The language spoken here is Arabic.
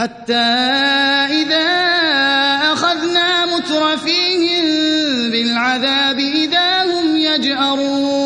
حتى إذا أخذنا مترفيهم بالعذاب إذا هم يجأرون.